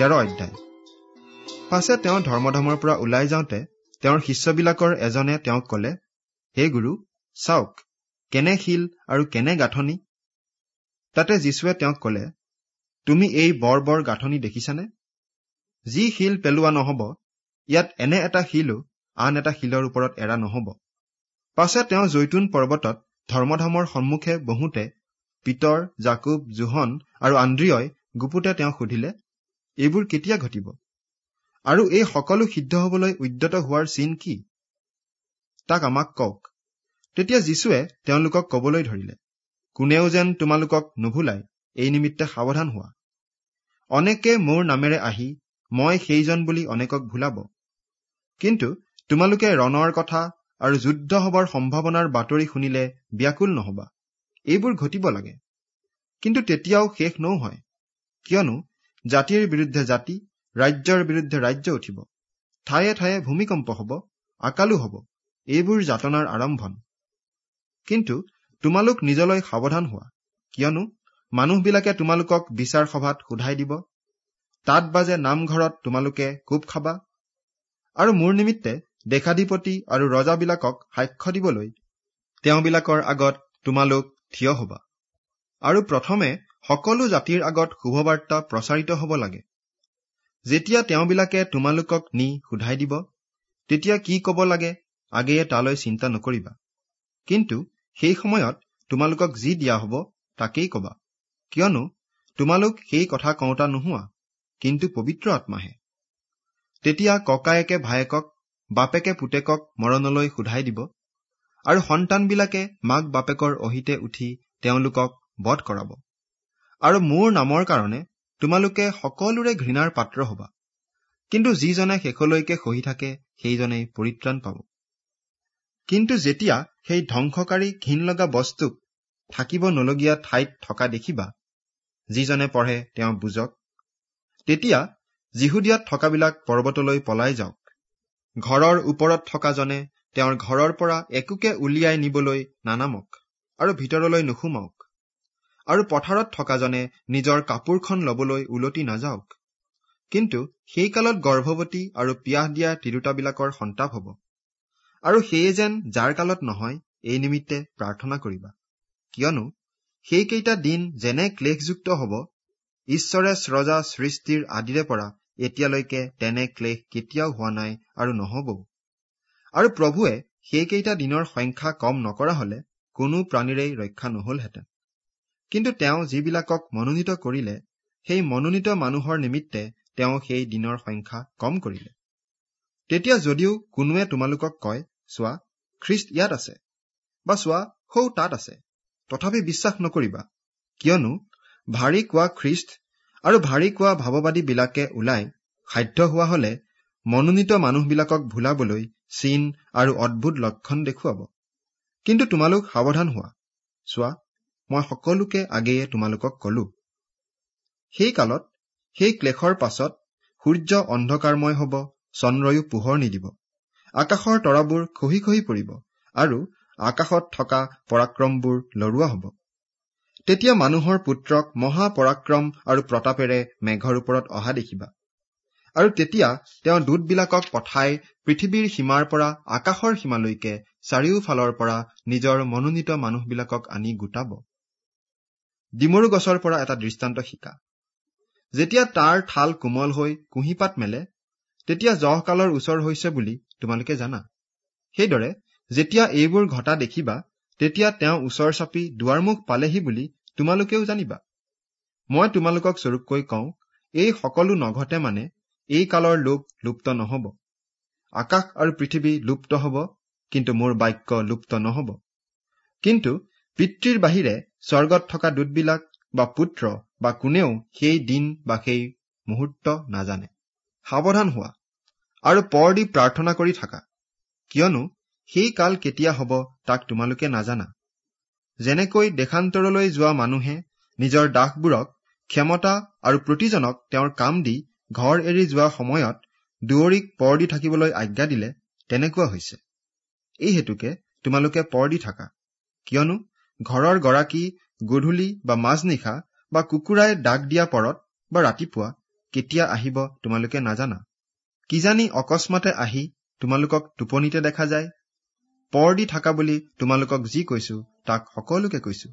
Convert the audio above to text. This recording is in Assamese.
তেৰ অধ্যায়। পাছে তেওঁ ধৰ্মধামৰ পৰা ওলাই যাওঁতে তেওঁৰ শিষ্যবিলাকৰ এজনে তেওঁক কলে হে গুৰু চাওক কেনে শিল আৰু কেনে গাঁথনি? তাতে যীশুৱে তেওঁক কলে তুমি এই বৰ বৰ গাঁথনি দেখিছানে? যি শিল পেলোৱা নহব ইয়াত এনে এটা শিলো আন এটা শিলৰ ওপৰত এৰা নহব। পাছে তেওঁ জৈতুন পৰ্বতত ধৰ্মধামৰ সন্মুখে বহুতে পিতৰ জাকুব জোহন আৰু আন্দ্ৰিয়ই গুপুতে তেওঁ সুধিলে এইবোৰ কেতিয়া ঘটিব? আৰু এই সকলো সিদ্ধ হবলৈ উদ্যত হোৱাৰ চিন কি? তাক আমাক কওক। তেতিয়া যীশুৱে তেওঁলোকক কবলৈ ধৰিলে কোনেও যেন তোমালোকক নুভুলাই এই নিমিত্তে সাৱধান হোৱা। অনেকে মোৰ নামেৰে আহি মই সেইজন বুলি অনেকক ভুলাব। কিন্তু তোমালোকে ৰণৰ কথা আৰু যুদ্ধ হবৰ সম্ভাৱনাৰ বাতৰি শুনিলে ব্যাকুল নহবা। এইবোৰ ঘটিব লাগে। কিন্তু তেতিয়াও শেষ নৌহয়। কিয়নো জাতিৰ বিৰুদ্ধে জাতি ৰাজ্যৰ বিৰুদ্ধে ৰাজ্য উঠিব। ঠায়ে ঠায়ে ভূমিকম্প হব আকালো হব এইবোৰ যাতনাৰ আৰম্ভণ। কিন্তু তোমালোক নিজলৈ সাৱধান হোৱা কিয়নো মানুহবিলাকে তোমালোকক বিচাৰ সভাত সোধাই দিব। তাত বাজে নামঘৰত তোমালোকে কোব খাবা। আৰু মোৰ নিমিত্তে দেশাধিপতি আৰু ৰজাবিলাকক সাক্ষ্য দিবলৈ তেওঁবিলাকৰ আগত তোমালোক থিয় হবা। আৰু প্ৰথমে সকলো জাতিৰ আগত শুভবাৰ্তা প্ৰচাৰিত হব লাগে। যেতিয়া তেওঁবিলাকে তোমালোকক নি সোধাই দিব তেতিয়া কি কব লাগে আগেয়ে তালৈ চিন্তা নকৰিবা। কিন্তু সেই সময়ত তোমালোকক যি দিয়া হব তাকেই কবা। কিয়নো তোমালোক সেই কথা কওঁতা নোহোৱা কিন্তু পবিত্ৰ আত্মাহে। তেতিয়া ককায়েকে ভায়েকক বাপেকে পুতেকক মৰণলৈ সোধাই দিব আৰু সন্তানবিলাকে মাক বাপেকৰ অহিতে উঠি তেওঁলোকক বধ কৰাব। আৰু মোৰ নামৰ কাৰণে তোমালোকে সকলোৰে ঘৃণাৰ পাত্ৰ হবা। কিন্তু যিজনে শেষলৈকে সহি থাকে সেইজনেই পৰিত্ৰাণ পাব। কিন্তু যেতিয়া সেই ধ্বংসকাৰী ঘীন লগা বস্তুক থাকিব নলগীয়া ঠাইত থকা দেখিবা যিজনে পঢ়ে তেওঁ বুজক। তেতিয়া যিহুদিয়াত থকাবিলাক পৰ্বতলৈ পলাই যাওক। ঘৰৰ ওপৰত থকাজনে তেওঁৰ ঘৰৰ পৰা একোকে উলিয়াই নিবলৈ নানামক আৰু ভিতৰলৈ নুসুমাওক। আৰু পথাৰত থকাজনে নিজৰ কাপোৰখন লবলৈ উলটি নাযাওক। কিন্তু সেই কালত গৰ্ভৱতী আৰু পিয়াহ দিয়া তিৰোতাবিলাকৰ সন্তাপ হব। আৰু সেয়ে যেন যাৰ কালত নহয় এই নিমিত্তে প্ৰাৰ্থনা কৰিবা। কিয়নো সেইকেইটা দিন যেনে ক্লেশযুক্ত হব ঈশ্বৰে স্ৰজা সৃষ্টিৰ আদিৰে পৰা এতিয়ালৈকে তেনে ক্লেশ কেতিয়াও হোৱা নাই আৰু নহবও। আৰু প্ৰভুৱে সেইকেইটা দিনৰ সংখ্যা কম নকৰা হলে কোনো প্ৰাণীৰেই ৰক্ষা নহলহেঁতেন। কিন্তু তেওঁ যিবিলাকক মনোনীত কৰিলে সেই মনোনীত মানুহৰ নিমিত্তে তেওঁ সেই দিনৰ সংখ্যা কম কৰিলে। তেতিয়া যদিও কোনোৱে তোমালোকক কয় চোৱা খ্ৰীষ্ট ইয়াত আছে বা চোৱা সৌ তাত আছে। তথাপি বিশ্বাস নকৰিবা। কিয়নো ভাৰী কোৱা খ্ৰীষ্ট আৰু ভাৰী কোৱা ভাৱবাদীবিলাকে ওলাই সাধ্য হোৱা হলে মনোনীত মানুহবিলাকক ভুলাবলৈ চিন আৰু অদ্ভুত লক্ষণ দেখুৱাব। কিন্তু তোমালোক সাৱধান হোৱা। চোৱা মই সকলোকে আগেয়ে তোমালোকক কলো। সেই কালত সেই ক্লেশৰ পাছত সূৰ্য অন্ধকাৰময় হব চন্দ্ৰয়ো পোহৰ নিদিব। আকাশৰ তৰাবোৰ খহি খহি পৰিব আৰু আকাশত থকা পৰাক্ৰমবোৰ লৰোৱা হব। তেতিয়া মানুহৰ পুত্ৰক মহাপৰাক্ৰম আৰু প্ৰতাপেৰে মেঘৰ ওপৰত অহা দেখিবা। আৰু তেতিয়া তেওঁ দূতবিলাকক পঠাই পৃথিৱীৰ সীমাৰ পৰা আকাশৰ সীমালৈকে চাৰিওফালৰ পৰা নিজৰ মনোনীত মানুহবিলাকক আনি গোটাব। ডিমৰু গছৰ পৰা এটা দৃষ্টান্ত শিকা। যেতিয়া তাৰ ঠাল কোমল হৈ কুঁহিপাত মেলে তেতিয়া জহকালৰ ওচৰ হৈছে বুলি তোমালোকে জানা। সেইদৰে যেতিয়া এইবোৰ ঘটা দেখিবা তেতিয়া তেওঁ ওচৰ চাপি দুৱাৰমুখ পালেহি বুলি তোমালোকেও জানিবা। মই তোমালোকক স্বৰূপকৈ কওঁ এই সকলো নঘটে মানে এই কালৰ লোক লুপ্ত নহব। আকাশ আৰু পৃথিৱী লুপ্ত হব কিন্তু মোৰ বাক্য লুপ্ত নহব। কিন্তু পিতৃৰ বাহিৰে স্বৰ্গত থকা দূতবিলাক বা পুত্ৰ বা কোনেও সেই দিন বা সেই মুহূৰ্ত নাজানে। সাৱধান হোৱা আৰু পৰ দি প্ৰাৰ্থনা কৰি থাকা। কিয়নো সেই কাল কেতিয়া হব তাক তোমালোকে নাজানা। যেনেকৈ দেশান্তৰলৈ যোৱা মানুহে নিজৰ দাসবোৰক ক্ষমতা আৰু প্ৰতিজনক তেওঁৰ কাম দি ঘৰ এৰি যোৱা সময়ত দুৱৰীক পৰ দি থাকিবলৈ আজ্ঞা দিলে তেনেকুৱা হৈছে। এই হেতুকে তোমালোকে পৰ দি থাকা। কিয়নো ঘৰৰ গৰাকী গধূলি বা মাজনিশা বা কুকুৰাই ডাক দিয়া পৰত বা ৰাতিপুৱা কেতিয়া আহিব তোমালোকে নাজানা। কিজানি অকস্মাতে আহি তোমালোকক টোপনিতে দেখা যায়। পৰ দি থাকা বুলি তোমালোকক যি কৈছো তাক সকলোকে কৈছো।